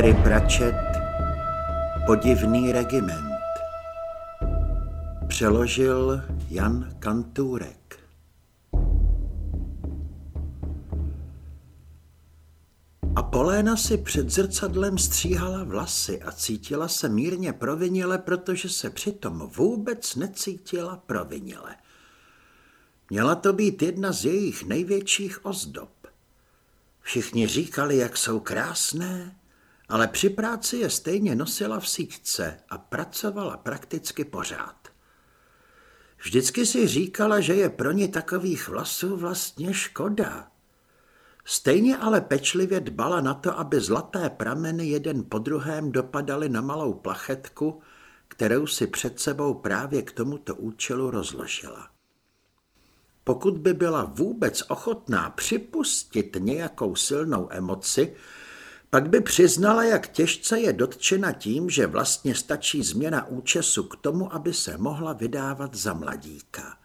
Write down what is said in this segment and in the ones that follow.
Terry Pratchett Podivný regiment Přeložil Jan Kantůrek Apoléna si před zrcadlem stříhala vlasy a cítila se mírně provinile, protože se přitom vůbec necítila provinile. Měla to být jedna z jejich největších ozdob. Všichni říkali, jak jsou krásné, ale při práci je stejně nosila v síťce a pracovala prakticky pořád. Vždycky si říkala, že je pro ně takových vlasů vlastně škoda. Stejně ale pečlivě dbala na to, aby zlaté prameny jeden po druhém dopadaly na malou plachetku, kterou si před sebou právě k tomuto účelu rozložila. Pokud by byla vůbec ochotná připustit nějakou silnou emoci, pak by přiznala, jak těžce je dotčena tím, že vlastně stačí změna účesu k tomu, aby se mohla vydávat za mladíka.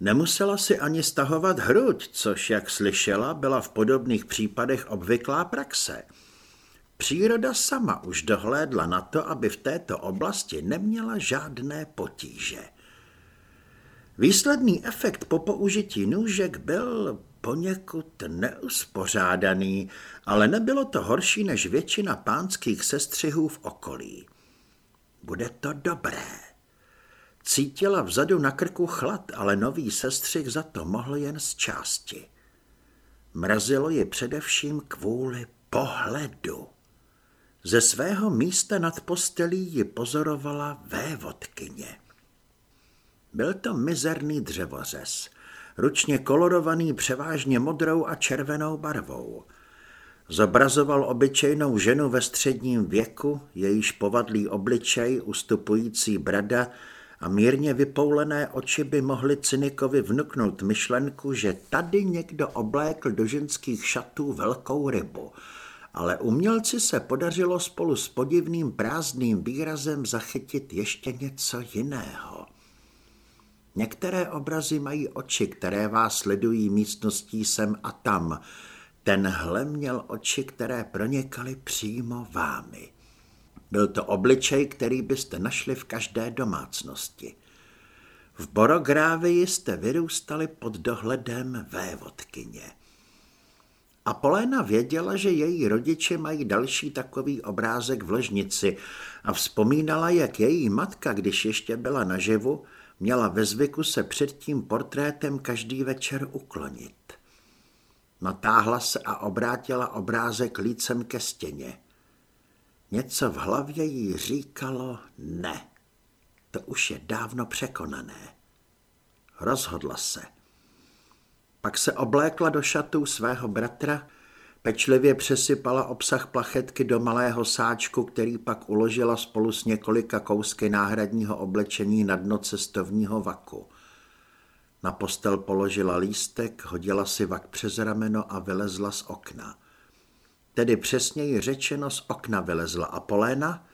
Nemusela si ani stahovat hruď, což, jak slyšela, byla v podobných případech obvyklá praxe. Příroda sama už dohlédla na to, aby v této oblasti neměla žádné potíže. Výsledný efekt po použití nůžek byl poněkud neuspořádaný, ale nebylo to horší než většina pánských sestřihů v okolí. Bude to dobré. Cítila vzadu na krku chlad, ale nový sestřih za to mohl jen z části. Mrazilo je především kvůli pohledu. Ze svého místa nad postelí ji pozorovala vévodkyně. Byl to mizerný dřevořez, ručně kolorovaný převážně modrou a červenou barvou. Zobrazoval obyčejnou ženu ve středním věku, jejíž povadlý obličej, ustupující brada a mírně vypoulené oči by mohly cynikovi vnuknout myšlenku, že tady někdo oblékl do ženských šatů velkou rybu, ale umělci se podařilo spolu s podivným prázdným výrazem zachytit ještě něco jiného. Některé obrazy mají oči, které vás sledují místností sem a tam. Tenhle měl oči, které pronikaly přímo vámi. Byl to obličej, který byste našli v každé domácnosti. V Borográvii jste vyrůstali pod dohledem vévodkyně. Apoléna věděla, že její rodiče mají další takový obrázek v ložnici a vzpomínala, jak její matka, když ještě byla naživu, měla ve zvyku se před tím portrétem každý večer uklonit. Natáhla se a obrátila obrázek lícem ke stěně. Něco v hlavě jí říkalo ne. To už je dávno překonané. Rozhodla se. Pak se oblékla do šatů svého bratra, pečlivě přesypala obsah plachetky do malého sáčku, který pak uložila spolu s několika kousky náhradního oblečení na dno cestovního vaku. Na postel položila lístek, hodila si vak přes rameno a vylezla z okna. Tedy přesněji řečeno z okna vylezla Apoléna,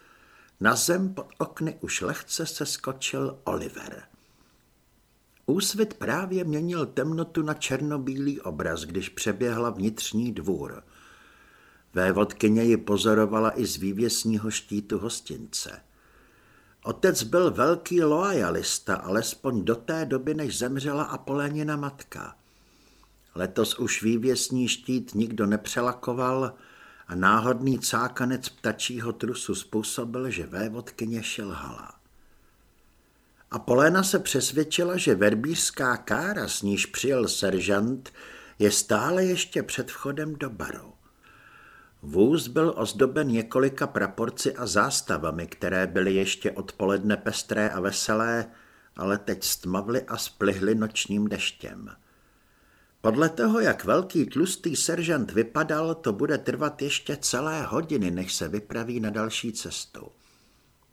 na zem pod okny už lehce se skočil Oliver. Úsvit právě měnil temnotu na černobílý obraz, když přeběhla vnitřní dvůr. Vévodkyně ji pozorovala i z vývěsního štítu hostince. Otec byl velký loajalista, alespoň do té doby, než zemřela Apolénina matka. Letos už vývěsní štít nikdo nepřelakoval a náhodný cákanec ptačího trusu způsobil, že vévodkyně šelhala. Apoléna se přesvědčila, že verbířská kára, s níž přijel seržant, je stále ještě před vchodem do baru. Vůz byl ozdoben několika praporci a zástavami, které byly ještě odpoledne pestré a veselé, ale teď stmavly a splihly nočním deštěm. Podle toho, jak velký tlustý seržant vypadal, to bude trvat ještě celé hodiny, než se vypraví na další cestu.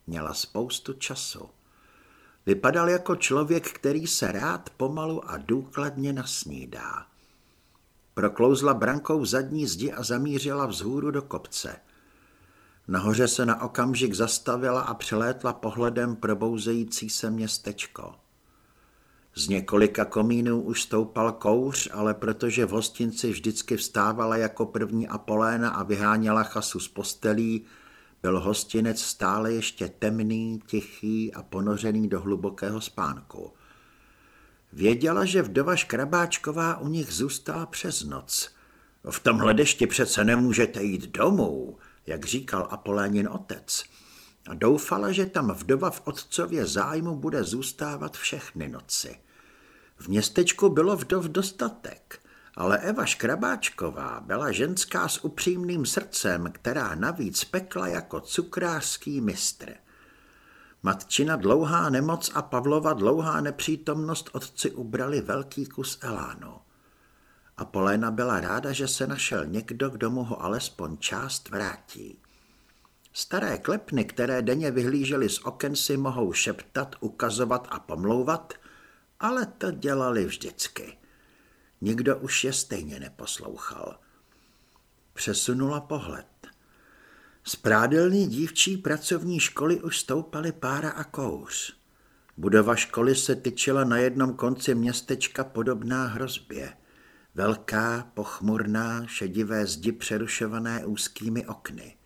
Měla spoustu času. Vypadal jako člověk, který se rád pomalu a důkladně nasnídá. Proklouzla brankou zadní zdi a zamířila vzhůru do kopce. Nahoře se na okamžik zastavila a přelétla pohledem probouzející se městečko. Z několika komínů už stoupal kouř, ale protože v hostinci vždycky vstávala jako první Apoléna a vyháněla chasu z postelí, byl hostinec stále ještě temný, tichý a ponořený do hlubokého spánku. Věděla, že vdova Škrabáčková u nich zůstala přes noc. V tomhle dešti přece nemůžete jít domů, jak říkal Apolénin otec. A doufala, že tam vdova v otcově zájmu bude zůstávat všechny noci. V městečku bylo vdov dostatek, ale Eva Škrabáčková byla ženská s upřímným srdcem, která navíc pekla jako cukrářský mistr. Matčina dlouhá nemoc a Pavlova dlouhá nepřítomnost otci ubrali velký kus elánu. A Poléna byla ráda, že se našel někdo, kdo mu ho alespoň část vrátí. Staré klepny, které denně vyhlížely z oken, si mohou šeptat, ukazovat a pomlouvat, ale to dělali vždycky. Nikdo už je stejně neposlouchal. Přesunula pohled. Z prádelný dívčí pracovní školy už stoupaly pára a kouř. Budova školy se tyčila na jednom konci městečka podobná hrozbě. Velká, pochmurná, šedivé zdi přerušované úzkými okny.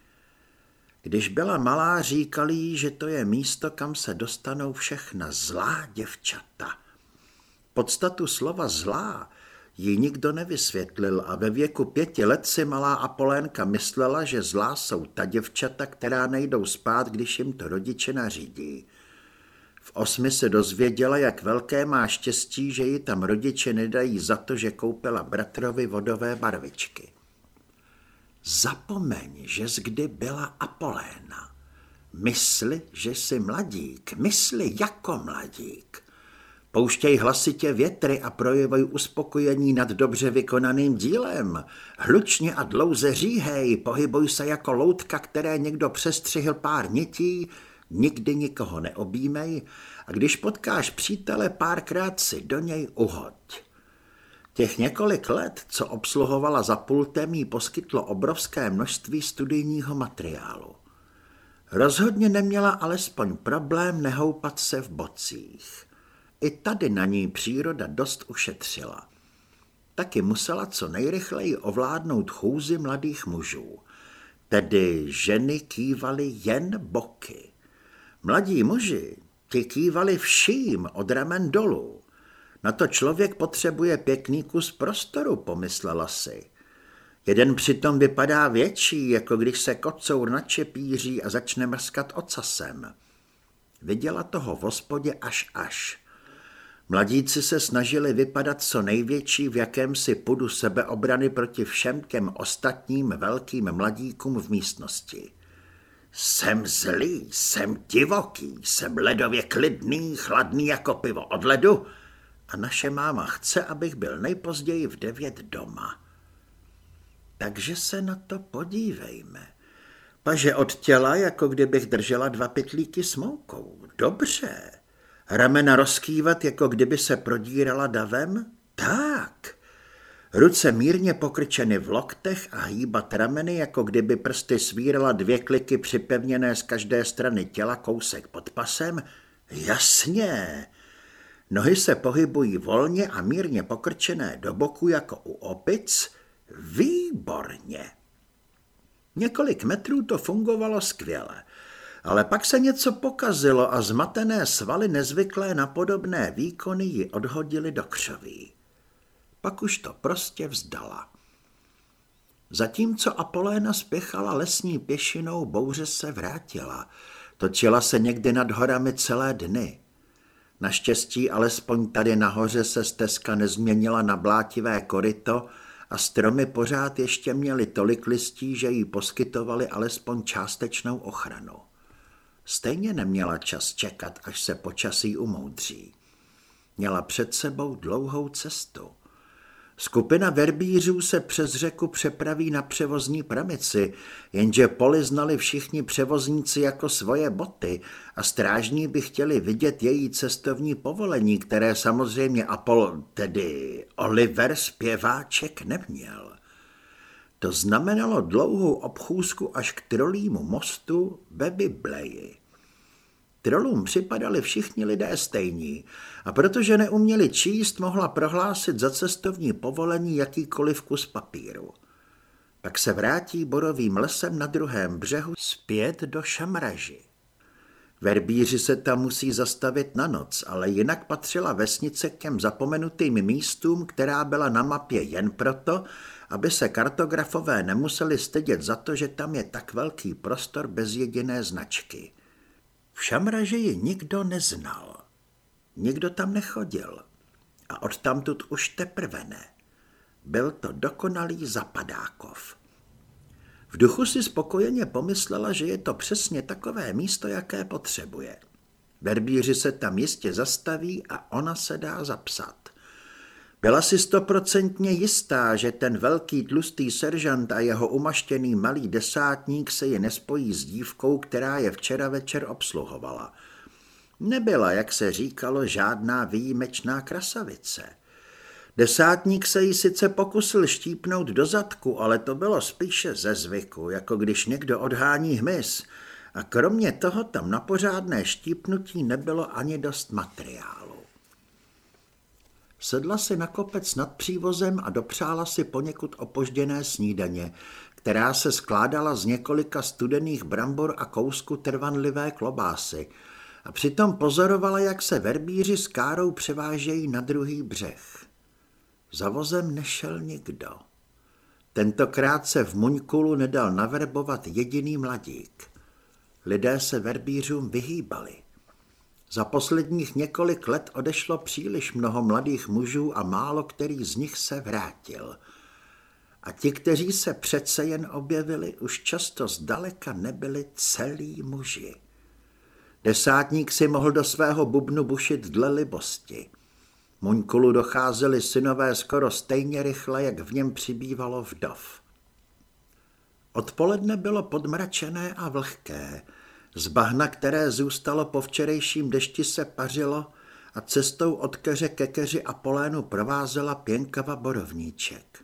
Když byla malá, říkali jí, že to je místo, kam se dostanou všechna zlá děvčata. Podstatu slova zlá jí nikdo nevysvětlil a ve věku pěti let si malá Apolénka myslela, že zlá jsou ta děvčata, která nejdou spát, když jim to rodiče nařídí. V osmi se dozvěděla, jak velké má štěstí, že ji tam rodiče nedají za to, že koupila bratrovi vodové barvičky. Zapomeň, že kdy byla Apoléna. Mysli, že jsi mladík, mysli jako mladík. Pouštěj hlasitě větry a projevoj uspokojení nad dobře vykonaným dílem. Hlučně a dlouze říhej, pohybuj se jako loutka, které někdo přestřihl pár nití, nikdy nikoho neobímej a když potkáš přítele, párkrát si do něj uhoď. Těch několik let, co obsluhovala za pultem, jí poskytlo obrovské množství studijního materiálu. Rozhodně neměla alespoň problém nehoupat se v bocích. I tady na ní příroda dost ušetřila. Taky musela co nejrychleji ovládnout chůzi mladých mužů. Tedy ženy kývaly jen boky. Mladí muži ti kývali vším od ramen dolů. Na to člověk potřebuje pěkný kus prostoru, pomyslela si. Jeden přitom vypadá větší, jako když se kocour načepíří a začne mrskat ocasem. Viděla toho v hospodě až až. Mladíci se snažili vypadat co největší v jakémsi pudu sebeobrany proti všem těm ostatním velkým mladíkům v místnosti. Jsem zlý, jsem divoký, jsem ledově klidný, chladný jako pivo od ledu a naše máma chce, abych byl nejpozději v devět doma. Takže se na to podívejme. Paže od těla, jako kdybych držela dva pytlíky s moukou. Dobře. Ramena rozkývat, jako kdyby se prodírala davem? Tak. Ruce mírně pokrčeny v loktech a hýbat rameny, jako kdyby prsty svírala dvě kliky připevněné z každé strany těla kousek pod pasem? Jasně. Nohy se pohybují volně a mírně pokrčené do boku jako u opic? Výborně. Několik metrů to fungovalo skvěle. Ale pak se něco pokazilo a zmatené svaly nezvyklé na podobné výkony ji odhodili do křoví. Pak už to prostě vzdala. Zatímco Apoléna spěchala lesní pěšinou, bouře se vrátila. Točila se někdy nad horami celé dny. Naštěstí alespoň tady nahoře se stezka nezměnila na blátivé koryto a stromy pořád ještě měly tolik listí, že jí poskytovali alespoň částečnou ochranu. Stejně neměla čas čekat, až se počasí umoudří. Měla před sebou dlouhou cestu. Skupina verbířů se přes řeku přepraví na převozní pramici, jenže poli znali všichni převozníci jako svoje boty a strážní by chtěli vidět její cestovní povolení, které samozřejmě Apol, tedy Oliver zpěváček neměl. To znamenalo dlouhou obchůzku až k trolímu mostu ve Bibleji. Trolům připadali všichni lidé stejní a protože neuměli číst, mohla prohlásit za cestovní povolení jakýkoliv kus papíru. Pak se vrátí borovým lesem na druhém břehu zpět do Šamraži. Verbíři se tam musí zastavit na noc, ale jinak patřila vesnice k těm zapomenutým místům, která byla na mapě jen proto, aby se kartografové nemuseli stydět za to, že tam je tak velký prostor bez jediné značky. V Šamraži ji nikdo neznal. Nikdo tam nechodil. A odtamtud už teprve ne. Byl to dokonalý zapadákov. V duchu si spokojeně pomyslela, že je to přesně takové místo, jaké potřebuje. Verbíři se tam jistě zastaví a ona se dá zapsat. Byla si stoprocentně jistá, že ten velký tlustý seržant a jeho umaštěný malý desátník se je nespojí s dívkou, která je včera večer obsluhovala. Nebyla, jak se říkalo, žádná výjimečná krasavice. Desátník se jí sice pokusil štípnout do zadku, ale to bylo spíše ze zvyku, jako když někdo odhání hmyz. A kromě toho tam na pořádné štípnutí nebylo ani dost materiálu. Sedla si na kopec nad přívozem a dopřála si poněkud opožděné snídaně, která se skládala z několika studených brambor a kousku trvanlivé klobásy a přitom pozorovala, jak se verbíři s károu převážejí na druhý břeh. Za vozem nešel nikdo. Tentokrát se v Muňkulu nedal naverbovat jediný mladík. Lidé se verbířům vyhýbali. Za posledních několik let odešlo příliš mnoho mladých mužů a málo který z nich se vrátil. A ti, kteří se přece jen objevili, už často zdaleka nebyli celí muži. Desátník si mohl do svého bubnu bušit dle libosti. Muňkulu docházeli synové skoro stejně rychle, jak v něm přibývalo vdov. Odpoledne bylo podmračené a vlhké, z bahna, které zůstalo po včerejším dešti, se pařilo a cestou od keře ke keři a polénu provázela pěnkava borovníček.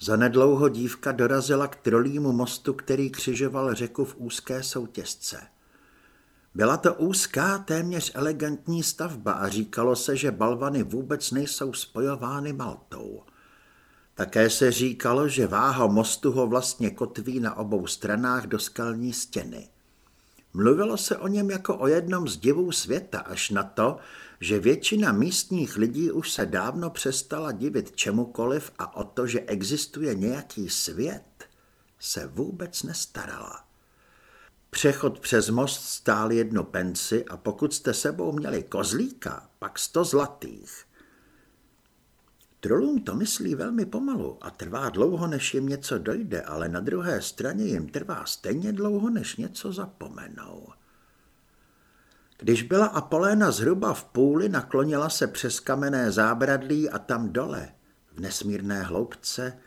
Zanedlouho dívka dorazila k trolímu mostu, který křižoval řeku v úzké soutězce. Byla to úzká, téměř elegantní stavba a říkalo se, že balvany vůbec nejsou spojovány Maltou. Také se říkalo, že váha mostu ho vlastně kotví na obou stranách do skalní stěny. Mluvilo se o něm jako o jednom z divů světa, až na to, že většina místních lidí už se dávno přestala divit čemukoliv a o to, že existuje nějaký svět, se vůbec nestarala. Přechod přes most stál jednu penci a pokud jste sebou měli kozlíka, pak sto zlatých. Trolům to myslí velmi pomalu a trvá dlouho, než jim něco dojde, ale na druhé straně jim trvá stejně dlouho, než něco zapomenou. Když byla Apoléna zhruba v půli, naklonila se přes kamenné zábradlí a tam dole, v nesmírné hloubce,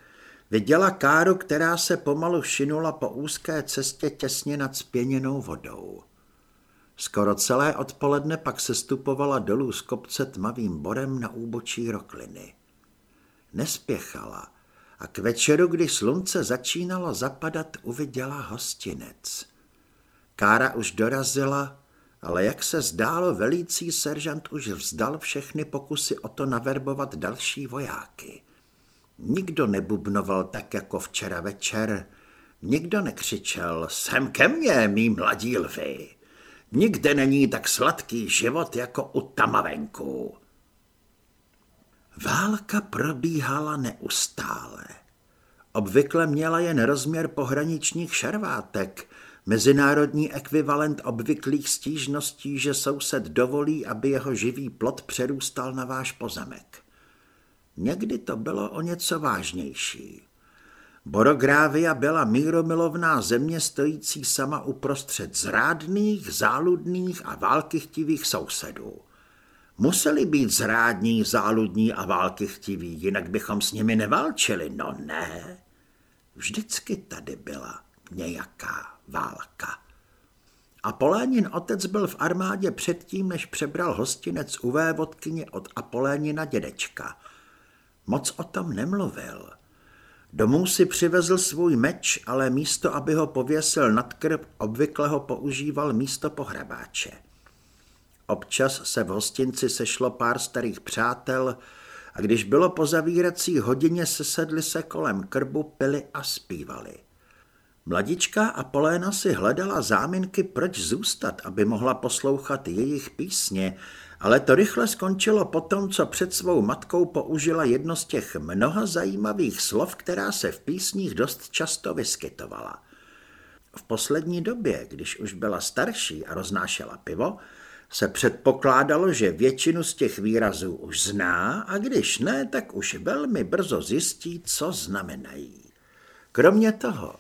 viděla káru, která se pomalu šinula po úzké cestě těsně nad spěněnou vodou. Skoro celé odpoledne pak se stupovala dolů z kopce tmavým borem na úbočí rokliny nespěchala a k večeru, kdy slunce začínalo zapadat, uviděla hostinec. Kára už dorazila, ale jak se zdálo, velící seržant už vzdal všechny pokusy o to naverbovat další vojáky. Nikdo nebubnoval tak jako včera večer, nikdo nekřičel, sem ke mně, mý mladí lvy. Nikde není tak sladký život jako u tamavenku. Válka probíhala neustále. Obvykle měla jen rozměr pohraničních šarvátek, mezinárodní ekvivalent obvyklých stížností, že soused dovolí, aby jeho živý plot přerůstal na váš pozemek. Někdy to bylo o něco vážnější. Borográvia byla míromilovná země stojící sama uprostřed zrádných, záludných a válkychtivých sousedů. Museli být zrádní, záludní a války chtiví, jinak bychom s nimi neválčili. No ne, vždycky tady byla nějaká válka. A Polénin otec byl v armádě předtím, než přebral hostinec u vévodkyně od Apolénina dědečka. Moc o tom nemluvil. Domů si přivezl svůj meč, ale místo, aby ho pověsil nad krb, obvykle ho používal místo pohrabáče. Občas se v hostinci sešlo pár starých přátel a když bylo po zavírací hodině, sesedli se kolem krbu, pili a zpívali. Mladička Apoléna si hledala záminky, proč zůstat, aby mohla poslouchat jejich písně, ale to rychle skončilo po tom, co před svou matkou použila jedno z těch mnoha zajímavých slov, která se v písních dost často vyskytovala. V poslední době, když už byla starší a roznášela pivo, se předpokládalo, že většinu z těch výrazů už zná a když ne, tak už velmi brzo zjistí, co znamenají. Kromě toho,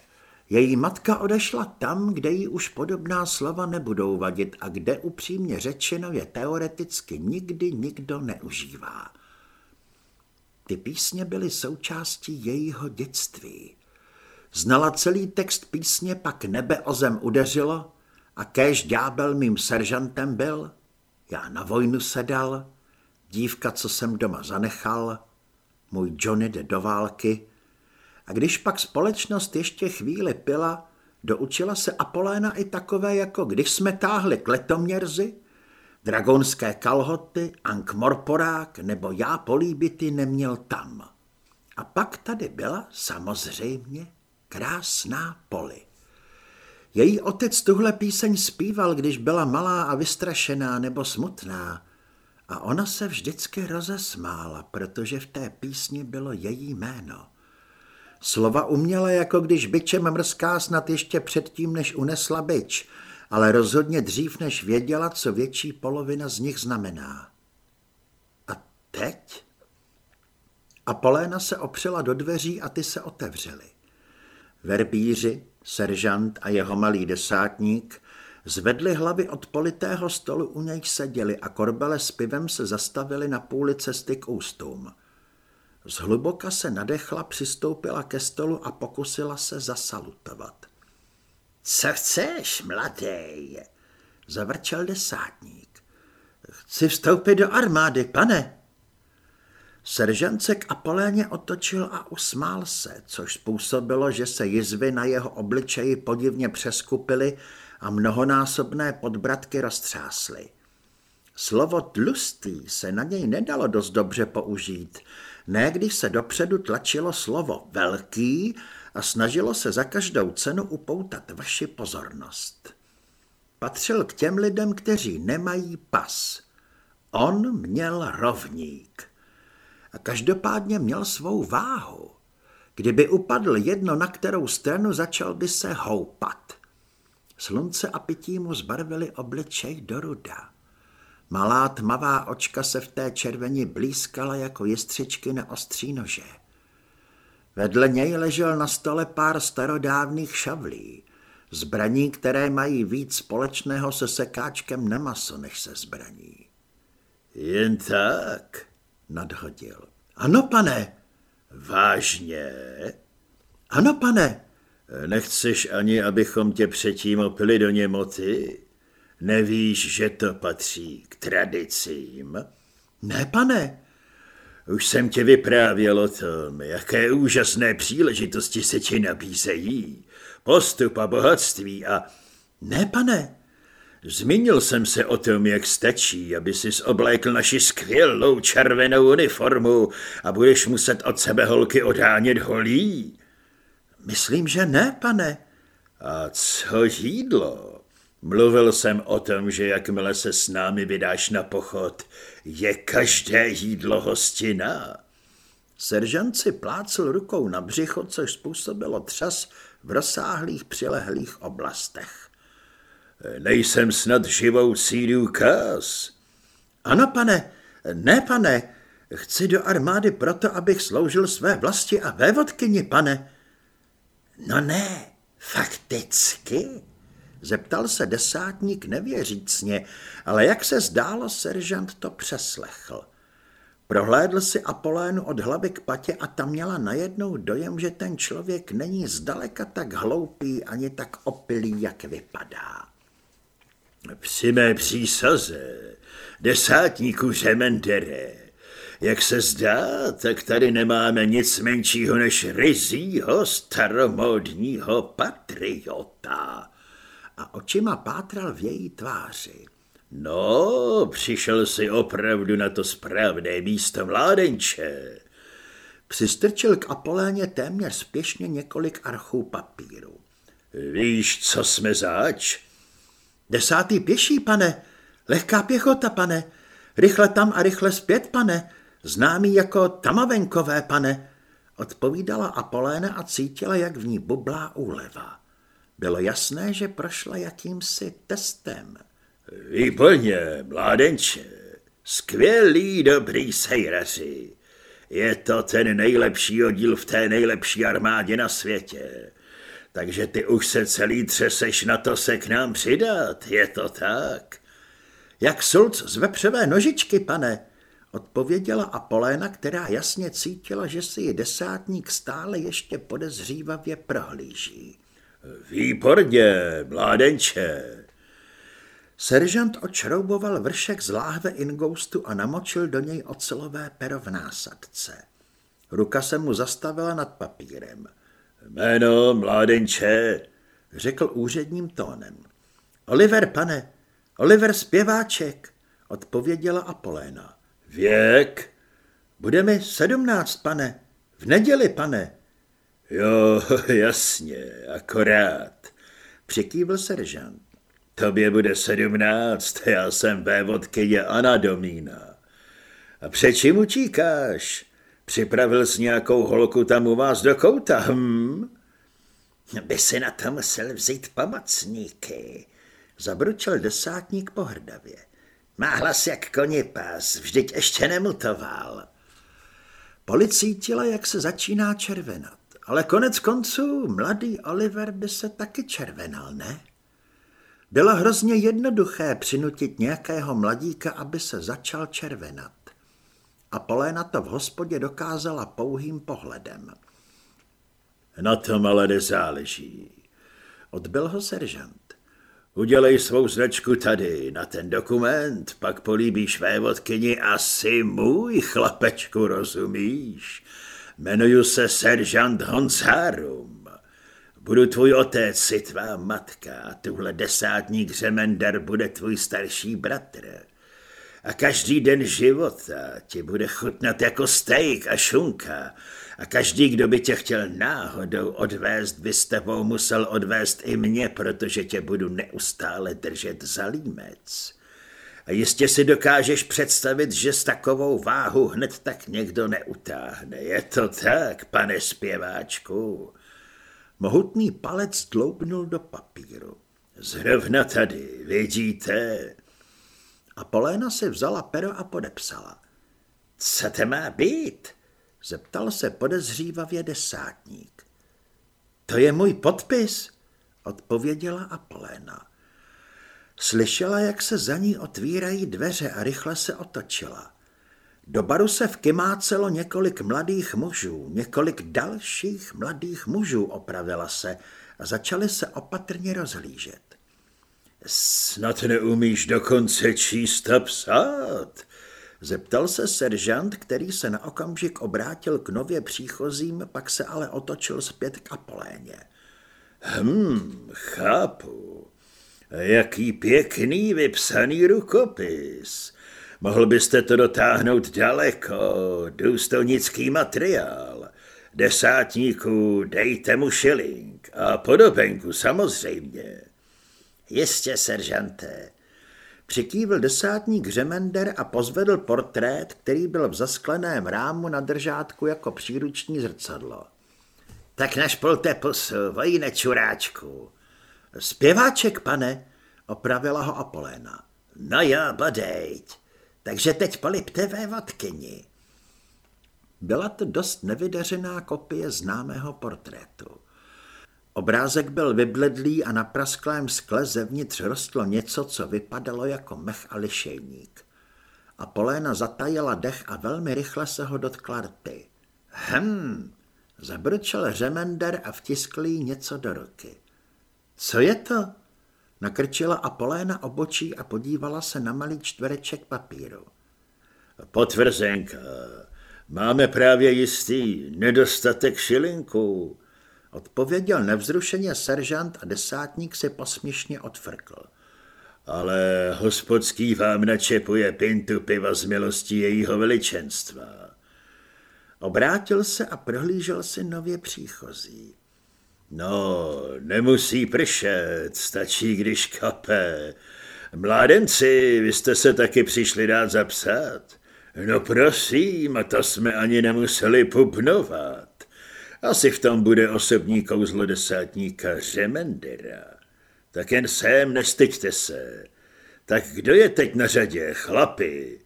její matka odešla tam, kde jí už podobná slova nebudou vadit a kde upřímně řečeno je teoreticky nikdy nikdo neužívá. Ty písně byly součástí jejího dětství. Znala celý text písně, pak nebe o zem udeřilo a kéž ďábel mým seržantem byl, já na vojnu sedal, dívka, co jsem doma zanechal, můj Johnny jde do války, a když pak společnost ještě chvíli pila, doučila se Apoléna i takové, jako když jsme táhli kletoměrzy, dragonské kalhoty, Ankh-Morporák nebo já políbity neměl tam. A pak tady byla samozřejmě krásná poli. Její otec tuhle píseň zpíval, když byla malá a vystrašená nebo smutná. A ona se vždycky rozesmála, protože v té písni bylo její jméno. Slova uměla, jako když byčem mrská snad ještě předtím, než unesla byč, ale rozhodně dřív, než věděla, co větší polovina z nich znamená. A teď? A Poléna se opřela do dveří a ty se otevřely. Verbíři, seržant a jeho malý desátník zvedli hlavy od politého stolu, u něj seděli a korbele s pivem se zastavili na půli cesty k ústům. Zhluboka se nadechla, přistoupila ke stolu a pokusila se zasalutovat. Co chceš, mladý? Zavrčel desátník. Chci vstoupit do armády, pane. Seržant se k Apoléně otočil a usmál se, což způsobilo, že se jizvy na jeho obličeji podivně přeskupily a mnohonásobné podbratky roztřásly. Slovo tlustý se na něj nedalo dost dobře použít, ne když se dopředu tlačilo slovo velký a snažilo se za každou cenu upoutat vaši pozornost. Patřil k těm lidem, kteří nemají pas. On měl rovník. A každopádně měl svou váhu. Kdyby upadl jedno, na kterou stranu začal by se houpat. Slunce a pití mu zbarvili obličej do ruda. Malá tmavá očka se v té červeni blízkala jako jestřičky na ostří nože. Vedle něj ležel na stole pár starodávných šavlí, zbraní, které mají víc společného se sekáčkem na maso, než se zbraní. Jen tak, nadhodil. Ano, pane. Vážně? Ano, pane. Nechceš ani, abychom tě předtím opili do němoty? Nevíš, že to patří k tradicím? Ne, pane. Už jsem tě vyprávěl o tom, jaké úžasné příležitosti se ti nabízejí. Postup a bohatství a... Ne, pane. Zmínil jsem se o tom, jak stačí, aby si oblékl naši skvělou červenou uniformu a budeš muset od sebe holky odhánět holí. Myslím, že ne, pane. A co jídlo? Mluvil jsem o tom, že jakmile se s námi vydáš na pochod, je každé jídlo hostina. Seržant si plácl rukou na břicho, což způsobilo třas v rozsáhlých přilehlých oblastech. Nejsem snad živoucí důkaz. Ano, pane, ne, pane, chci do armády proto, abych sloužil své vlasti a vévodkyni, pane. No ne, fakticky. Zeptal se desátník nevěřícně, ale jak se zdálo, seržant to přeslechl. Prohlédl si Apolénu od hlavy k patě a tam měla najednou dojem, že ten člověk není zdaleka tak hloupý ani tak opilý, jak vypadá. Při mé přísaze, desátníku Řemendere, Jak se zdá, tak tady nemáme nic menšího než rizího staromodního patriota. A očima pátral v její tváři. No, přišel si opravdu na to správné místo, mládenče. Přistrčil k Apoléně téměř spěšně několik archů papíru. Víš, co jsme zač? Desátý pěší, pane. Lehká pěchota, pane. Rychle tam a rychle zpět, pane. Známý jako tamavenkové, pane. Odpovídala Apoléna a cítila, jak v ní bublá úleva. Bylo jasné, že prošla jakýmsi testem. Výborně, mládenče. Skvělý, dobrý sejraři. Je to ten nejlepší oddíl v té nejlepší armádě na světě. Takže ty už se celý třeseš na to se k nám přidat, je to tak? Jak sulc z vepřové nožičky, pane, odpověděla Apoléna, která jasně cítila, že si ji desátník stále ještě podezřívavě prohlíží. Výborně, mládenče. Seržant odšrouboval vršek z láhve ingoustu a namočil do něj ocelové pero v násadce. Ruka se mu zastavila nad papírem. Jméno, mládenče, řekl úředním tónem. Oliver, pane, Oliver zpěváček, odpověděla Apoléna. Věk? Bude mi sedmnáct, pane. V neděli, pane. Jo, jasně, akorát, přikývl seržant. Tobě bude sedmnáct, já jsem vévodkyně Anadomína. A přečím učíkáš? Připravil jsi nějakou holku tam u vás do kouta, hm? By si na to musel vzít pomocníky, zabručil desátník pohrdavě. Má hlas jak konipás, vždyť ještě nemutoval. Poli cítila, jak se začíná červenat, ale konec konců mladý Oliver by se taky červenal, ne? Bylo hrozně jednoduché přinutit nějakého mladíka, aby se začal červenat. A Poléna to v hospodě dokázala pouhým pohledem. Na tom ale nezáleží. Odbyl ho seržant. Udělej svou značku tady, na ten dokument, pak políbíš vévodkyni asi můj chlapečku, rozumíš? Jmenuju se seržant Honzárum. Budu tvůj otec, si tvá matka a tuhle desátník Řemender bude tvůj starší bratr. A každý den života ti bude chutnat jako steak a šunka a každý, kdo by tě chtěl náhodou odvést, by s tebou musel odvést i mě, protože tě budu neustále držet za límec. A jistě si dokážeš představit, že s takovou váhu hned tak někdo neutáhne. Je to tak, pane zpěváčku? Mohutný palec dloubnul do papíru. Zrovna tady, vidíte? A Poléna si vzala pero a podepsala. Co to má být? Zeptal se podezřívavě desátník. To je můj podpis, odpověděla Apoléna. Slyšela, jak se za ní otvírají dveře a rychle se otočila. Do baru se vkymácelo několik mladých mužů, několik dalších mladých mužů opravila se a začali se opatrně rozhlížet. Snad neumíš dokonce číst a psát? Zeptal se seržant, který se na okamžik obrátil k nově příchozím, pak se ale otočil zpět k Apoléně. Hm, chápu. Jaký pěkný vypsaný rukopis. Mohl byste to dotáhnout daleko, důstojnický materiál. Desátníku dejte mu šiling a podobenku samozřejmě. Jistě, seržante. Přikývil desátník Řemender a pozvedl portrét, který byl v zaskleném rámu na držátku jako příruční zrcadlo. Tak našpolte pusu, vojne čuráčku. Zpěváček, pane, opravila ho Apoléna. No jo, bodejť. Takže teď polipte vévodkyni. Byla to dost nevydařená kopie známého portrétu. Obrázek byl vybledlý a na prasklém skle zevnitř rostlo něco, co vypadalo jako mech a lišejník. A Poléna zatajila dech a velmi rychle se ho dotkla rty. Hm, zabrčel řemender a vtiskl jí něco do ruky. Co je to? Nakrčila Apoléna obočí a podívala se na malý čtvereček papíru. Potvrzenka. Máme právě jistý nedostatek šilinků. Odpověděl nevzrušeně seržant a desátník se posměšně odfrkl. Ale hospodský vám načepuje pintu piva z milostí jejího veličenstva. Obrátil se a prohlížel si nově příchozí. No, nemusí pršet, stačí, když kape. Mládenci, vy jste se taky přišli dát zapsat. No prosím, a to jsme ani nemuseli pupnovat. Asi v tom bude osobní kouzlo desátníka Řemendera. Tak jen sem, nestyďte se. Tak kdo je teď na řadě, chlapi?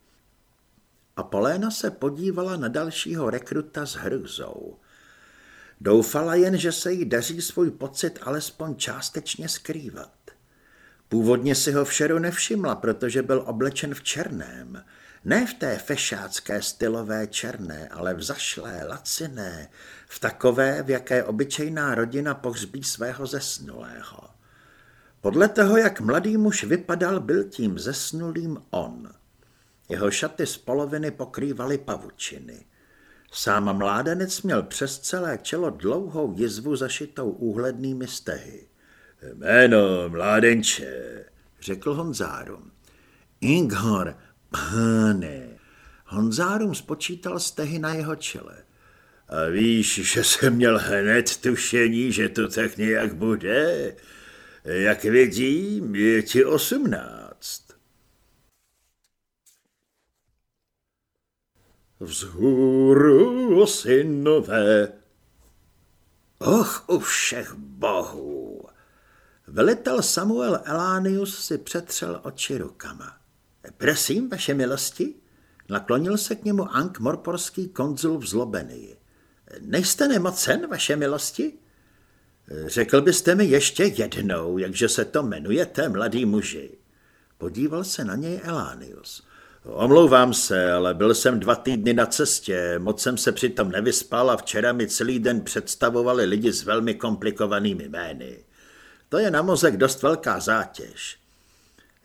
A Poléna se podívala na dalšího rekruta s hruzou. Doufala jen, že se jí daří svůj pocit alespoň částečně skrývat. Původně si ho všeru nevšimla, protože byl oblečen v černém. Ne v té fešácké stylové černé, ale v zašlé, laciné, v takové, v jaké obyčejná rodina pohřbí svého zesnulého. Podle toho, jak mladý muž vypadal, byl tím zesnulým on. Jeho šaty z poloviny pokrývaly pavučiny. Sám mládenec měl přes celé čelo dlouhou jizvu zašitou úhlednými stehy. Jméno, mládenče, řekl Honzárum. Inghor, pane. Honzárum spočítal stehy na jeho čele. A víš, že jsem měl hned tušení, že to tak nějak bude? Jak vidím, je ti osmnáct. Vzhůru, synové. Och, u všech bohů. Velitel Samuel Elánius si přetřel oči rukama. Prosím, vaše milosti? Naklonil se k němu Ank Morporský konzul v Zlobenii. Nejste nemocen, vaše milosti? Řekl byste mi ještě jednou, jakže se to jmenujete, mladý muži. Podíval se na něj Elánius. Omlouvám se, ale byl jsem dva týdny na cestě, moc jsem se přitom nevyspal a včera mi celý den představovali lidi s velmi komplikovanými jmény. To je na mozek dost velká zátěž.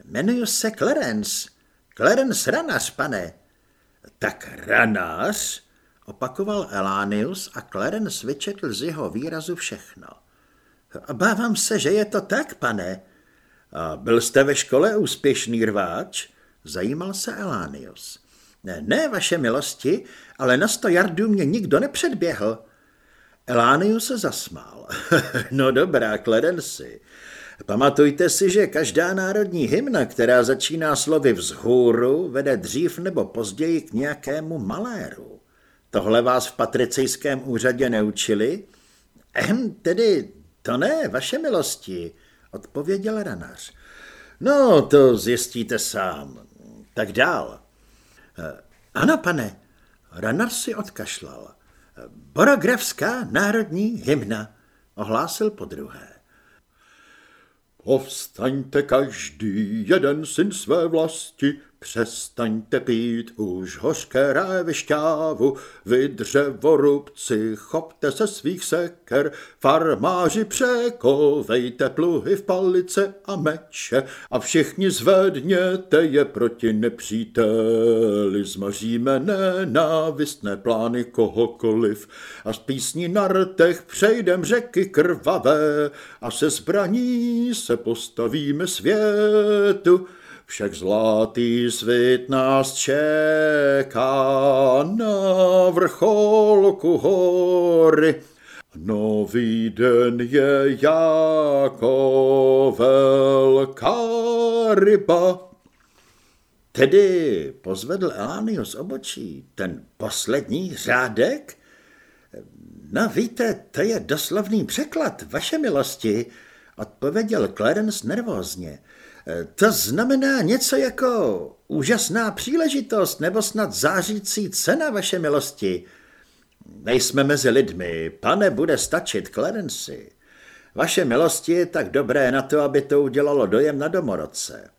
Jmenuji se Clarence. Clarence Ranař, pane. Tak Ranař? Opakoval Elánius a Clarence vyčetl z jeho výrazu všechno. Obávám se, že je to tak, pane. A byl jste ve škole úspěšný rváč? Zajímal se Elánius. Ne, ne, vaše milosti, ale na sto jardů mě nikdo nepředběhl. Elánius se zasmál. no dobrá, kleden si. Pamatujte si, že každá národní hymna, která začíná slovy vzhůru, vede dřív nebo později k nějakému maléru. Tohle vás v patricejském úřadě neučili? Ehm, tedy to ne, vaše milosti, odpověděl ranař. No, to zjistíte sám. Tak dál. Eh, ano, pane, ranař si odkašlal. Borografská národní hymna, ohlásil po druhé. Povstaňte každý jeden syn své vlasti, Přestaňte pít už hořké révy šťávu, vy dřevorubci, chopte se svých seker, farmáři překovejte pluhy v palice a meče. A všichni zvedněte je proti nepříteli, zmaříme nenávistné plány kohokoliv. A z písní na rtech přejdem řeky krvavé. A se zbraní se postavíme světu, však zlatý svět nás čeká na vrcholku hory. Nový den je jako velká ryba. Tedy pozvedl Elánius obočí ten poslední řádek? No víte, to je doslovný překlad, vaše milosti, odpověděl Clarence nervózně. To znamená něco jako úžasná příležitost nebo snad zářící cena vaše milosti. Nejsme mezi lidmi, pane bude stačit Clarence. Vaše milosti je tak dobré na to, aby to udělalo dojem na domorodce.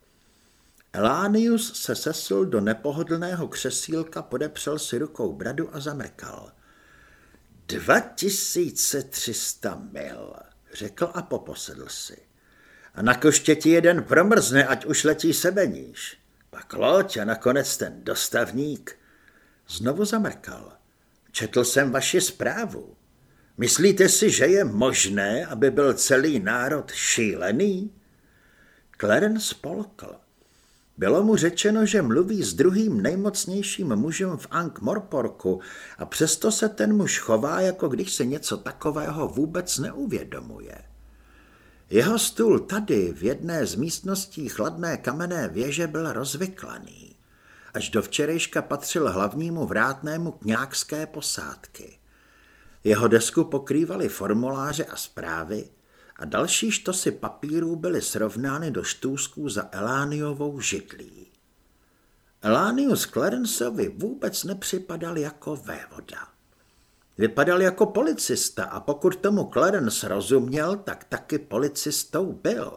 Elánius se sesul do nepohodlného křesílka, podepřel si rukou bradu a zamrkal. 2300 mil, řekl a poposedl si. A na koště ti jeden promrzne, ať už letí sebeníš. Pak loď a nakonec ten dostavník. Znovu zamrkal. Četl jsem vaši zprávu. Myslíte si, že je možné, aby byl celý národ šílený? Clarence polkl. Bylo mu řečeno, že mluví s druhým nejmocnějším mužem v Ankh-Morporku a přesto se ten muž chová, jako když se něco takového vůbec neuvědomuje. Jeho stůl tady v jedné z místností chladné kamenné věže byl rozvyklaný. Až do včerejška patřil hlavnímu vrátnému kňákské posádky. Jeho desku pokrývaly formuláře a zprávy a další štosy papírů byly srovnány do štůzků za Elániovou židlí. Elánius Clarenceovi vůbec nepřipadal jako vévoda. Vypadal jako policista a pokud tomu Clarence rozuměl, tak taky policistou byl.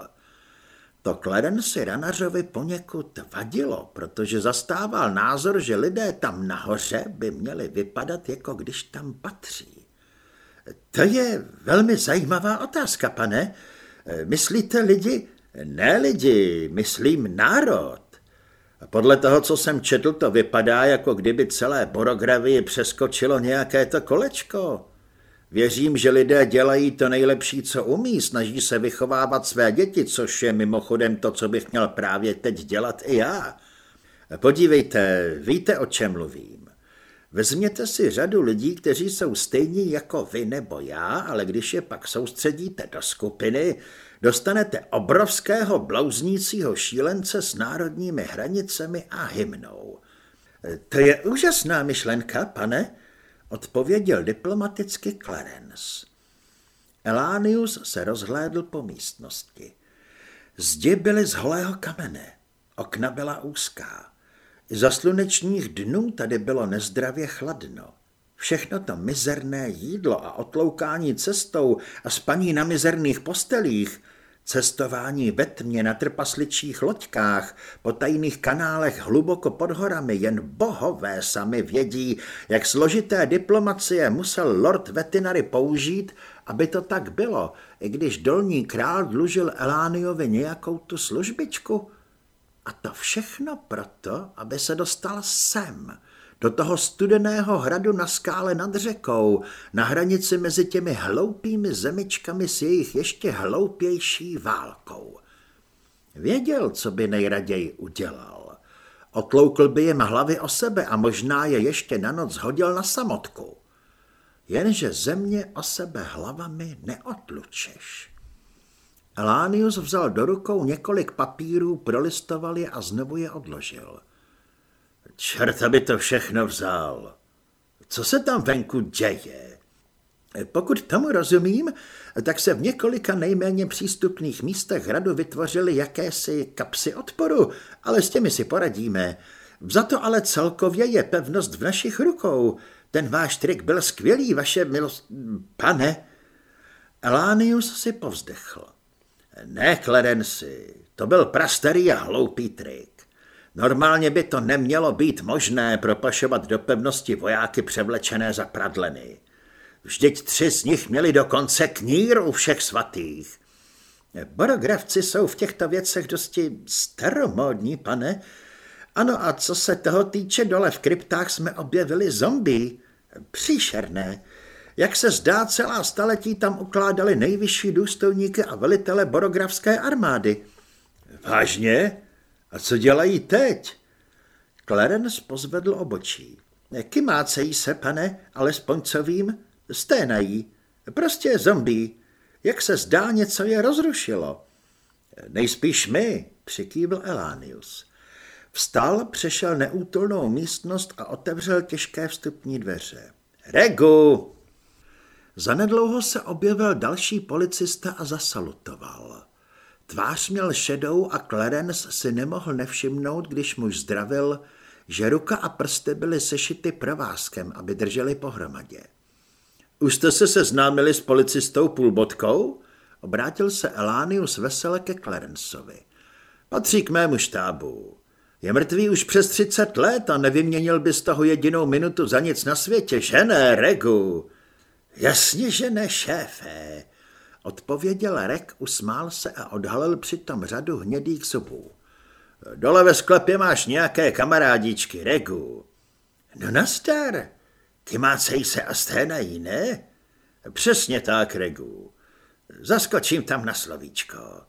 To Clarence Ranařovi poněkud vadilo, protože zastával názor, že lidé tam nahoře by měli vypadat, jako když tam patří. To je velmi zajímavá otázka, pane. Myslíte lidi? Ne lidi, myslím národ. Podle toho, co jsem četl, to vypadá, jako kdyby celé Borogravii přeskočilo nějaké to kolečko. Věřím, že lidé dělají to nejlepší, co umí, snaží se vychovávat své děti, což je mimochodem to, co bych měl právě teď dělat i já. Podívejte, víte, o čem mluvím. Vezměte si řadu lidí, kteří jsou stejní jako vy nebo já, ale když je pak soustředíte do skupiny, dostanete obrovského blouznícího šílence s národními hranicemi a hymnou. To je úžasná myšlenka, pane, odpověděl diplomaticky Clarence. Elánius se rozhlédl po místnosti. Zdi byly z holého kamene, okna byla úzká. Za slunečních dnů tady bylo nezdravě chladno. Všechno to mizerné jídlo a otloukání cestou a spaní na mizerných postelích, cestování ve tmě na trpasličích loďkách, po tajných kanálech hluboko pod horami, jen bohové sami vědí, jak složité diplomacie musel lord Vetinary použít, aby to tak bylo, i když dolní král dlužil Elániovi nějakou tu službičku. A to všechno proto, aby se dostal sem, do toho studeného hradu na skále nad řekou, na hranici mezi těmi hloupými zemičkami s jejich ještě hloupější válkou. Věděl, co by nejraději udělal. Otloukl by jim hlavy o sebe a možná je ještě na noc hodil na samotku. Jenže země o sebe hlavami neotlučeš. Elánius vzal do rukou několik papírů, prolistoval je a znovu je odložil. Čert, aby to všechno vzal. Co se tam venku děje? Pokud tomu rozumím, tak se v několika nejméně přístupných místech hradu vytvořily jakési kapsy odporu, ale s těmi si poradíme. Za to ale celkově je pevnost v našich rukou. Ten váš trik byl skvělý, vaše milost... Pane! Elánius si povzdechl. Ne, Clarence, to byl prastarý a hloupý trik. Normálně by to nemělo být možné propašovat do pevnosti vojáky převlečené za pradleny. Vždyť tři z nich měli dokonce knír u všech svatých. Borogravci jsou v těchto věcech dosti staromódní, pane. Ano, a co se toho týče, dole v kryptách jsme objevili zombie. Příšerné. Jak se zdá, celá staletí tam ukládali nejvyšší důstojníky a velitele borografské armády. Vážně? A co dělají teď? Clarence pozvedl obočí. Kymácejí se, pane, alespoň co vím, sténají. Prostě zombie. Jak se zdá, něco je rozrušilo. Nejspíš my, přikývl Elánius. Vstal, přešel neútulnou místnost a otevřel těžké vstupní dveře. Regu! Zanedlouho se objevil další policista a zasalutoval. Tvář měl šedou a Clarence si nemohl nevšimnout, když muž zdravil, že ruka a prsty byly sešity provázkem, aby drželi pohromadě. Už jste se seznámili s policistou půlbotkou? Obrátil se Elánius vesele ke Clarenceovi. Patří k mému štábu. Je mrtvý už přes třicet let a nevyměnil by z toho jedinou minutu za nic na světě, že ne, Regu? Jasně, že ne, šéfe, odpověděl Rek, usmál se a odhalil přitom řadu hnědých zubů. Dole ve sklepě máš nějaké kamarádičky, Regu. No nastar, kymácej se a sténají, ne? Přesně tak, Regu. Zaskočím tam na slovíčko.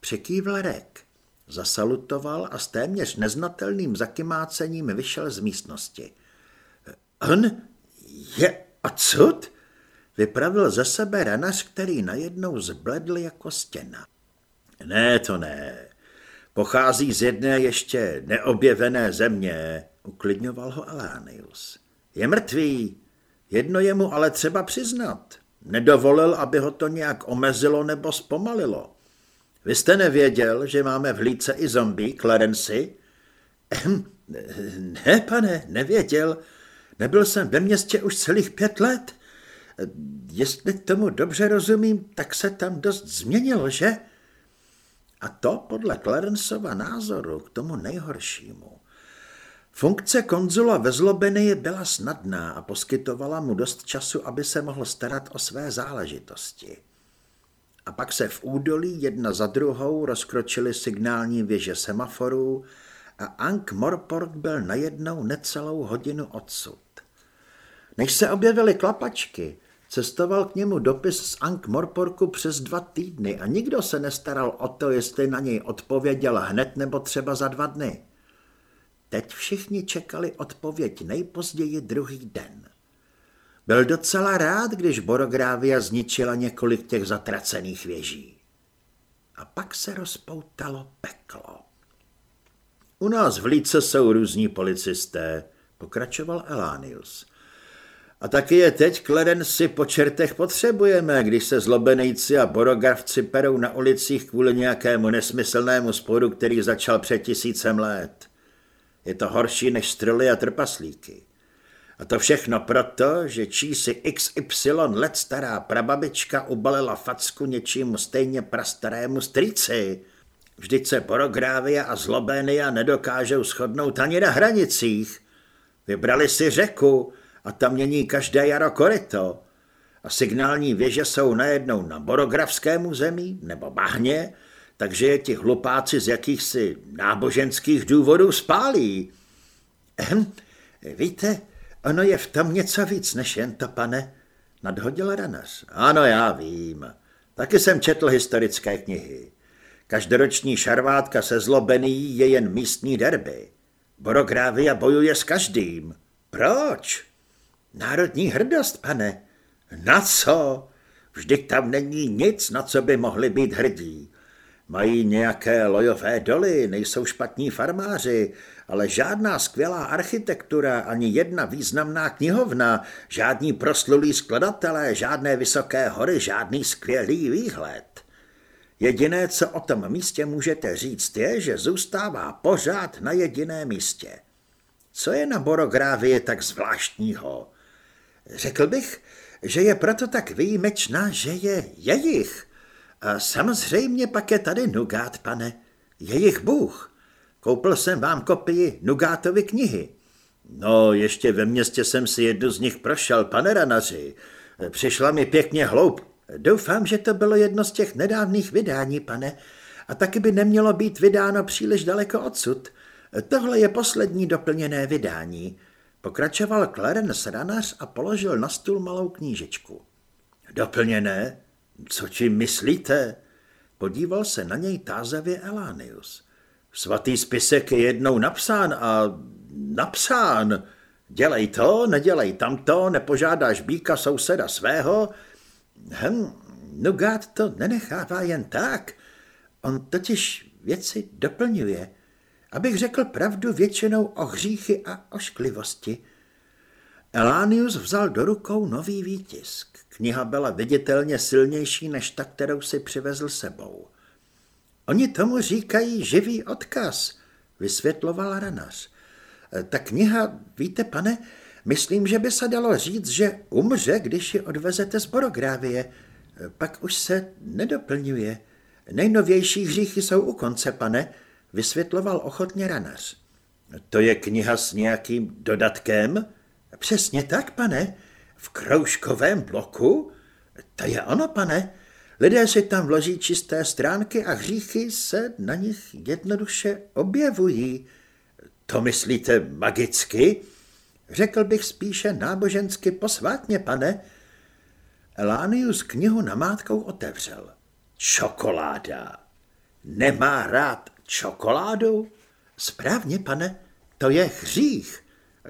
Překývl Rek. Zasalutoval a s téměř neznatelným zakymácením vyšel z místnosti. On je odsud? Vypravil ze sebe ranař, který najednou zbledl jako stěna. Ne, to ne. Pochází z jedné ještě neobjevené země, uklidňoval ho Alánius. Je mrtvý, jedno je mu ale třeba přiznat. Nedovolil, aby ho to nějak omezilo nebo zpomalilo. Vy jste nevěděl, že máme v hlídce i zombie, Clarency? Ehm, ne, pane, nevěděl. Nebyl jsem ve městě už celých pět let. Jestli tomu dobře rozumím, tak se tam dost změnilo, že? A to podle Clarenceova názoru k tomu nejhoršímu. Funkce konzula ve Zlobeny byla snadná a poskytovala mu dost času, aby se mohl starat o své záležitosti. A pak se v údolí jedna za druhou rozkročily signální věže semaforů a Ank Morpork byl najednou necelou hodinu odsud. Než se objevily klapačky, cestoval k němu dopis z Ank Morporku přes dva týdny a nikdo se nestaral o to, jestli na něj odpověděl hned nebo třeba za dva dny. Teď všichni čekali odpověď nejpozději druhý den. Byl docela rád, když Borográvia zničila několik těch zatracených věží. A pak se rozpoutalo peklo. U nás v Líce jsou různí policisté, pokračoval Elánius. A taky je teď kleden si po čertech potřebujeme, když se zlobenejci a borogravci perou na ulicích kvůli nějakému nesmyslnému sporu, který začal před tisícem let. Je to horší než stroly a trpaslíky. A to všechno proto, že čísi XY let stará prababička ubalila facku něčímu stejně prastarému strýci. Vždyť se Porográvia a Zlobénia nedokážou shodnout ani na hranicích. Vybrali si řeku a tam mění každé jaro koryto. A signální věže jsou najednou na Borogravském území nebo Bahně, takže je ti hlupáci z jakýchsi náboženských důvodů spálí. Ehm, víte, ono je v tom něco víc než jen to, pane, nadhodil Ranas. Ano, já vím. Taky jsem četl historické knihy. Každoroční šarvátka se zlobený je jen místní derby. Borográvia bojuje s každým. Proč? Národní hrdost, pane. Na co? Vždyť tam není nic, na co by mohli být hrdí. Mají nějaké lojové doly, nejsou špatní farmáři, ale žádná skvělá architektura, ani jedna významná knihovna, žádní proslulí skladatelé, žádné vysoké hory, žádný skvělý výhled. Jediné, co o tom místě můžete říct, je, že zůstává pořád na jediném místě. Co je na Borográvii tak zvláštního? Řekl bych, že je proto tak výjimečná, že je jejich. A samozřejmě pak je tady Nugát, pane. Jejich bůh. Koupil jsem vám kopii Nugátovy knihy. No, ještě ve městě jsem si jednu z nich prošel, pane Ranaři. Přišla mi pěkně hloup. Doufám, že to bylo jedno z těch nedávných vydání, pane. A taky by nemělo být vydáno příliš daleko odsud. Tohle je poslední doplněné vydání. Pokračoval Clarence Ranař a položil na stůl malou knížečku. Doplněné? Co ti myslíte? Podíval se na něj tázavě Elánius. Svatý spisek je jednou napsán a napsán. Dělej to, nedělej tamto, nepožádáš býka souseda svého. Hm, Nugát to nenechává jen tak. On totiž věci doplňuje. Abych řekl pravdu většinou o hříchy a ošklivosti. Elánius vzal do rukou nový výtisk. Kniha byla viditelně silnější než ta, kterou si přivezl sebou. Oni tomu říkají živý odkaz, vysvětloval ranař. Ta kniha, víte, pane, myslím, že by se dalo říct, že umře, když ji odvezete z Borográvie. Pak už se nedoplňuje. Nejnovější hříchy jsou u konce, pane, vysvětloval ochotně ranař. To je kniha s nějakým dodatkem? Přesně tak, pane. V kroužkovém bloku? To je ono, pane. Lidé si tam vloží čisté stránky a hříchy se na nich jednoduše objevují. To myslíte magicky? Řekl bych spíše nábožensky posvátně, pane. Elánius knihu namátkou otevřel. Čokoláda. Nemá rád čokoládu? Správně, pane, to je hřích.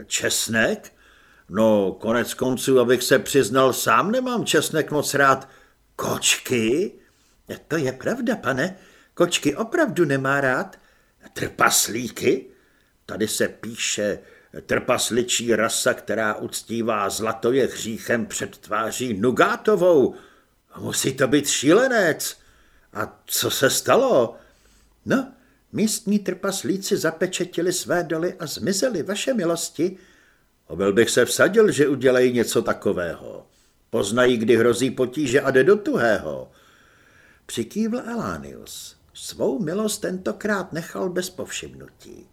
Česnek? No, konec konců, abych se přiznal, sám nemám česnek moc rád. Kočky? To je pravda, pane. Kočky opravdu nemá rád. Trpaslíky? Tady se píše trpasličí rasa, která uctívá zlato je hříchem před tváří Nugátovou. Musí to být šílenec. A co se stalo? No, místní trpaslíci zapečetili své doly a zmizeli, vaše milosti. Obyl bych se vsadil, že udělají něco takového. Poznají, kdy hrozí potíže a jde do tuhého. Přikývl Elánius. Svou milost tentokrát nechal bez povšimnutí.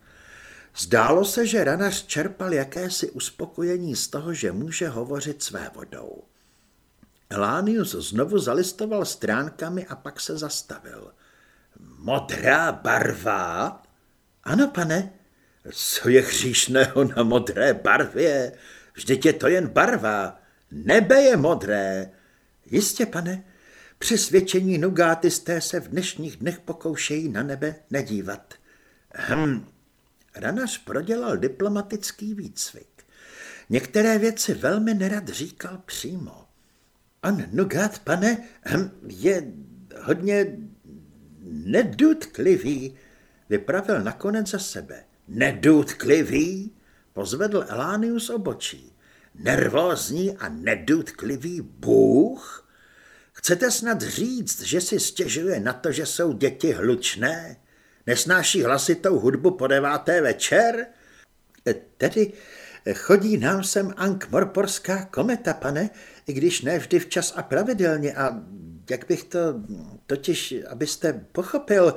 Zdálo se, že ranař čerpal jakési uspokojení z toho, že může hovořit své vodou. Elánius znovu zalistoval stránkami a pak se zastavil. Modrá barva? Ano, pane. Co je hříšného na modré barvě? Vždyť je to jen barva. Nebe je modré. Jistě, pane. Přesvědčení nugátisté se v dnešních dnech pokoušejí na nebe nedívat. Hm. Ranař prodělal diplomatický výcvik. Některé věci velmi nerad říkal přímo. On nugát, pane, hm, je hodně nedutklivý, vypravil nakonec za sebe. Nedutklivý? Pozvedl Elánius obočí. Nervózní a nedutklivý bůh? Chcete snad říct, že si stěžuje na to, že jsou děti hlučné? Nesnáší hlasitou hudbu po deváté večer? E, tedy e, chodí nám sem Ankh-Morporská kometa, pane, i když ne vždy včas a pravidelně a jak bych to totiž, abyste pochopil,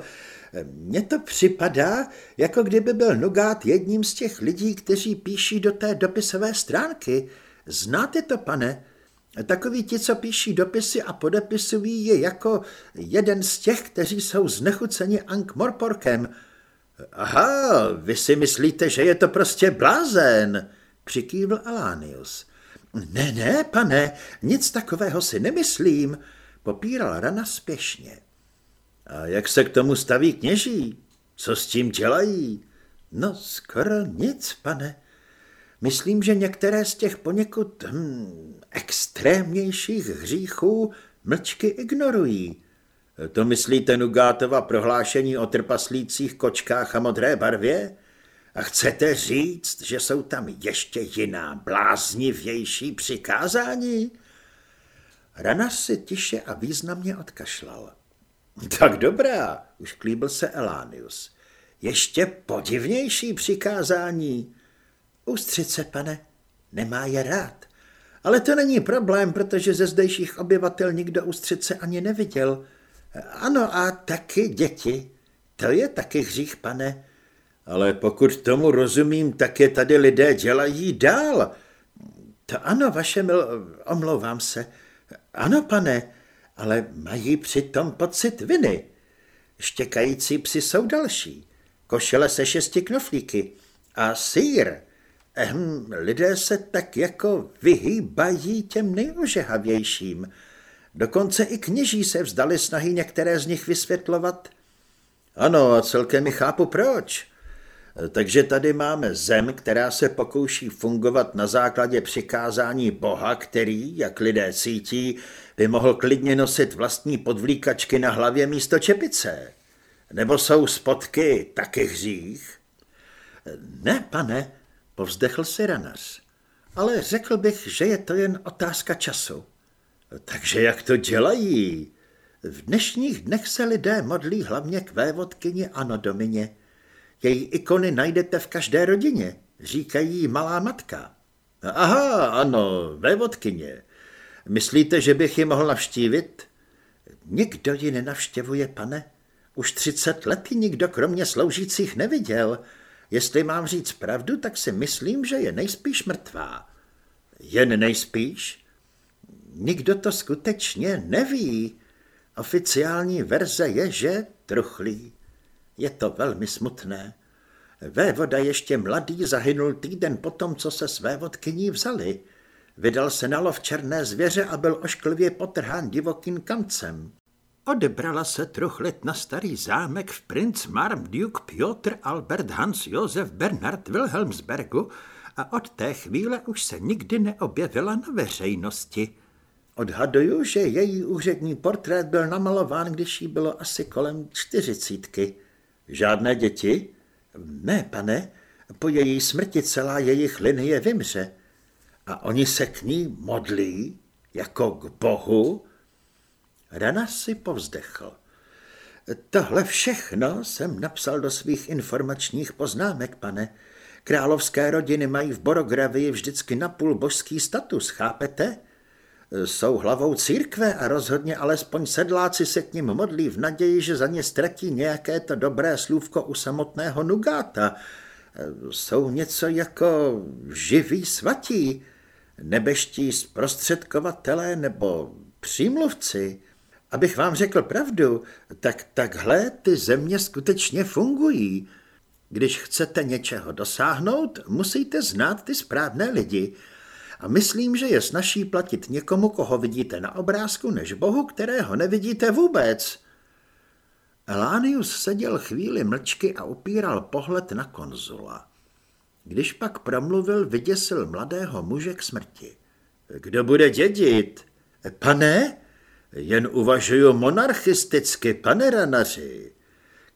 mně to připadá, jako kdyby byl Nugát jedním z těch lidí, kteří píší do té dopisové stránky. Znáte to, pane? Takový ti, co píší dopisy a podepisují je jako jeden z těch, kteří jsou znechuceni Ank Morporkem. Aha, vy si myslíte, že je to prostě blázen, přikývl Alánius. Ne, ne, pane, nic takového si nemyslím, popíral Rana spěšně. A jak se k tomu staví kněží? Co s tím dělají? No, skoro nic, pane. Myslím, že některé z těch poněkud hm, extrémnějších hříchů mlčky ignorují. To myslíte Nugátova prohlášení o trpaslících kočkách a modré barvě? A chcete říct, že jsou tam ještě jiná bláznivější přikázání? Ranař si tiše a významně odkašlal. Tak dobrá, už klíbil se Elánius. Ještě podivnější přikázání. Ústřice, pane, nemá je rád. Ale to není problém, protože ze zdejších obyvatel nikdo ústřice ani neviděl. Ano, a taky děti. To je taky hřích, pane. Ale pokud tomu rozumím, tak je tady lidé dělají dál. To ano, vaše mil... Omlouvám se. Ano, pane, ale mají přitom pocit viny. Štěkající psi jsou další. Košele se šesti knoflíky. A sír. Ehm, lidé se tak jako vyhýbají těm nejožehavějším. Dokonce i kněží se vzdali snahy některé z nich vysvětlovat. Ano, celkem mi chápu proč. Takže tady máme zem, která se pokouší fungovat na základě přikázání Boha, který, jak lidé cítí, by mohl klidně nosit vlastní podvlíkačky na hlavě místo čepice. Nebo jsou spotky taky hřích? Ne, pane, povzdechl si ranař, ale řekl bych, že je to jen otázka času. Takže jak to dělají? V dnešních dnech se lidé modlí hlavně k vévodkyni Anodomině. Její ikony najdete v každé rodině, říkají malá matka. Aha, ano, vévodkyně. Myslíte, že bych ji mohl navštívit? Nikdo ji nenavštěvuje, pane. Už třicet let ji nikdo kromě sloužících neviděl. Jestli mám říct pravdu, tak si myslím, že je nejspíš mrtvá. Jen nejspíš? Nikdo to skutečně neví. Oficiální verze je, že truchlí. Je to velmi smutné. Vévoda ještě mladý zahynul týden potom, co se své vodkyní vzali. Vydal se na lov černé zvěře a byl ošklivě potrhán divokým kancem. Odebrala se truchlit na starý zámek v Prince Marmaduke Piotr Albert Hans Josef Bernard Wilhelmsbergu a od té chvíle už se nikdy neobjevila na veřejnosti. Odhaduju, že její úřední portrét byl namalován, když jí bylo asi kolem čtyřicítky. Žádné děti? Ne, pane, po její smrti celá jejich linie vymře. A oni se k ní modlí, jako k bohu? Rana si povzdechl. Tohle všechno jsem napsal do svých informačních poznámek, pane. Královské rodiny mají v Borogravii vždycky napůl božský status, chápete? Jsou hlavou církve a rozhodně alespoň sedláci se k ním modlí v naději, že za ně ztratí nějaké to dobré slůvko u samotného Nugáta. Jsou něco jako živí svatí, nebeští zprostředkovatelé nebo přímluvci. Abych vám řekl pravdu, tak takhle ty země skutečně fungují. Když chcete něčeho dosáhnout, musíte znát ty správné lidi – a myslím, že je snaží platit někomu, koho vidíte na obrázku, než bohu, kterého nevidíte vůbec. Elánius seděl chvíli mlčky a upíral pohled na konzula. Když pak promluvil, vyděsil mladého muže k smrti. Kdo bude dědit? Pane? Jen uvažuju monarchisticky, pane ranaři.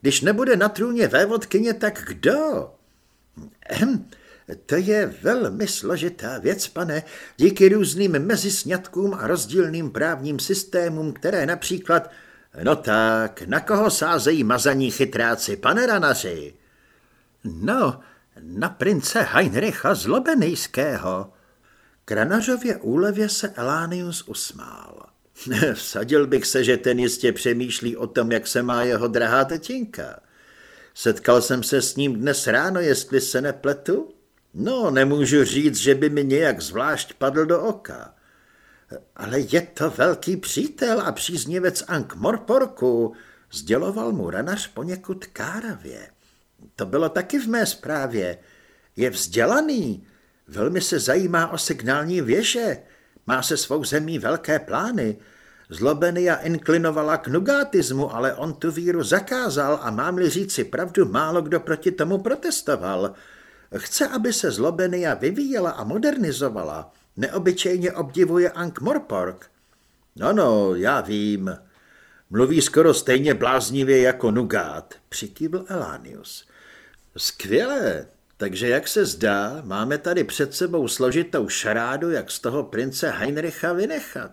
Když nebude na trůně vévodkyně, tak kdo? Ehm, to je velmi složitá věc, pane, díky různým mezisňatkům a rozdílným právním systémům, které například... No tak, na koho sázejí mazaní chytráci, pane Ranaři? No, na prince Heinricha Zlobenejského. Kranařově úlevě se Elánius usmál. Vsadil bych se, že ten jistě přemýšlí o tom, jak se má jeho drahá tetinka. Setkal jsem se s ním dnes ráno, jestli se nepletu. No, nemůžu říct, že by mi nějak zvlášť padl do oka. Ale je to velký přítel a příznivec Ank Morporku, sděloval mu ranař poněkud káravě. To bylo taky v mé zprávě. Je vzdělaný, velmi se zajímá o signální věže, má se svou zemí velké plány. Zlobenia inklinovala k nugátismu, ale on tu víru zakázal a mám-li říci pravdu, málo kdo proti tomu protestoval. Chce, aby se Zlobenia vyvíjela a modernizovala. Neobyčejně obdivuje Ank Morpork. No, no, já vím. Mluví skoro stejně bláznivě jako Nugát, přikývl Elánius. Skvělé, takže jak se zdá, máme tady před sebou složitou šarádu, jak z toho prince Heinricha vynechat.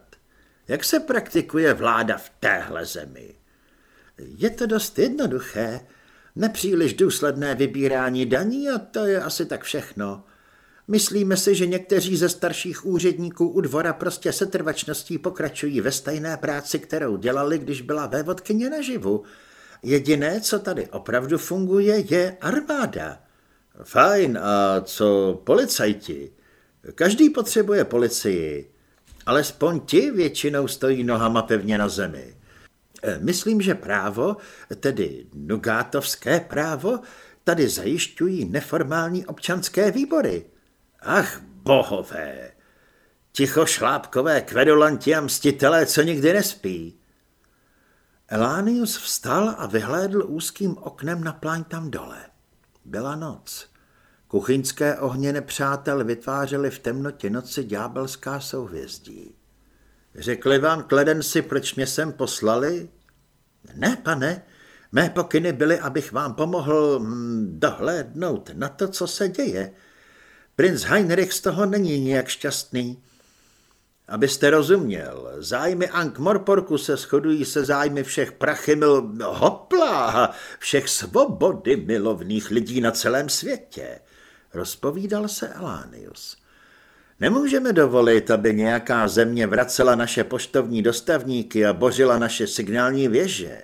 Jak se praktikuje vláda v téhle zemi? Je to dost jednoduché, Nepříliš důsledné vybírání daní a to je asi tak všechno. Myslíme si, že někteří ze starších úředníků u dvora prostě setrvačností pokračují ve stejné práci, kterou dělali, když byla vévodkyně naživu. Jediné, co tady opravdu funguje, je armáda. Fajn, a co policajti? Každý potřebuje policii. Alespoň ti většinou stojí nohama pevně na zemi. Eh, myslím, že právo, tedy nugátovské právo, tady zajišťují neformální občanské výbory. Ach, bohové! Ticho šlápkové kvedulanti a mstitelé, co nikdy nespí. Elánius vstal a vyhlédl úzkým oknem na pláň tam dole. Byla noc. Kuchyňské ohně nepřátel vytvářely v temnotě noci ďábelská souhvězdí. Řekli vám kledenci, proč mě sem poslali? Ne, pane, mé pokyny byly, abych vám pomohl hm, dohlédnout na to, co se děje. Princ Heinrich z toho není nijak šťastný. Abyste rozuměl, zájmy Ank Morporku se shodují se zájmy všech prachymil, hopla, všech svobody milovných lidí na celém světě, rozpovídal se Elánius. Nemůžeme dovolit, aby nějaká země vracela naše poštovní dostavníky a bořila naše signální věže.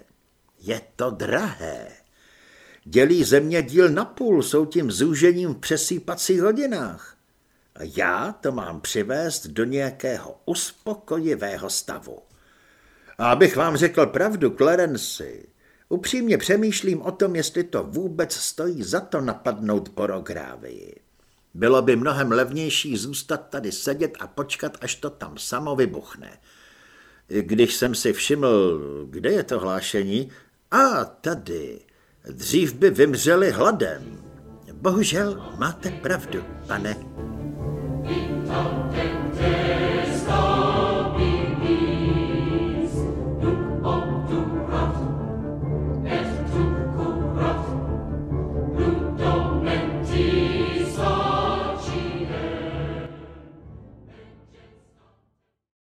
Je to drahé. Dělí země díl na půl, jsou tím zúžením v přesýpacích hodinách. A já to mám přivést do nějakého uspokojivého stavu. A abych vám řekl pravdu, Clarency, upřímně přemýšlím o tom, jestli to vůbec stojí za to napadnout porográvii. Bylo by mnohem levnější zůstat tady sedět a počkat, až to tam samo vybuchne. Když jsem si všiml, kde je to hlášení, a tady, dřív by vymřeli hladem. Bohužel máte pravdu, pane. Thank you.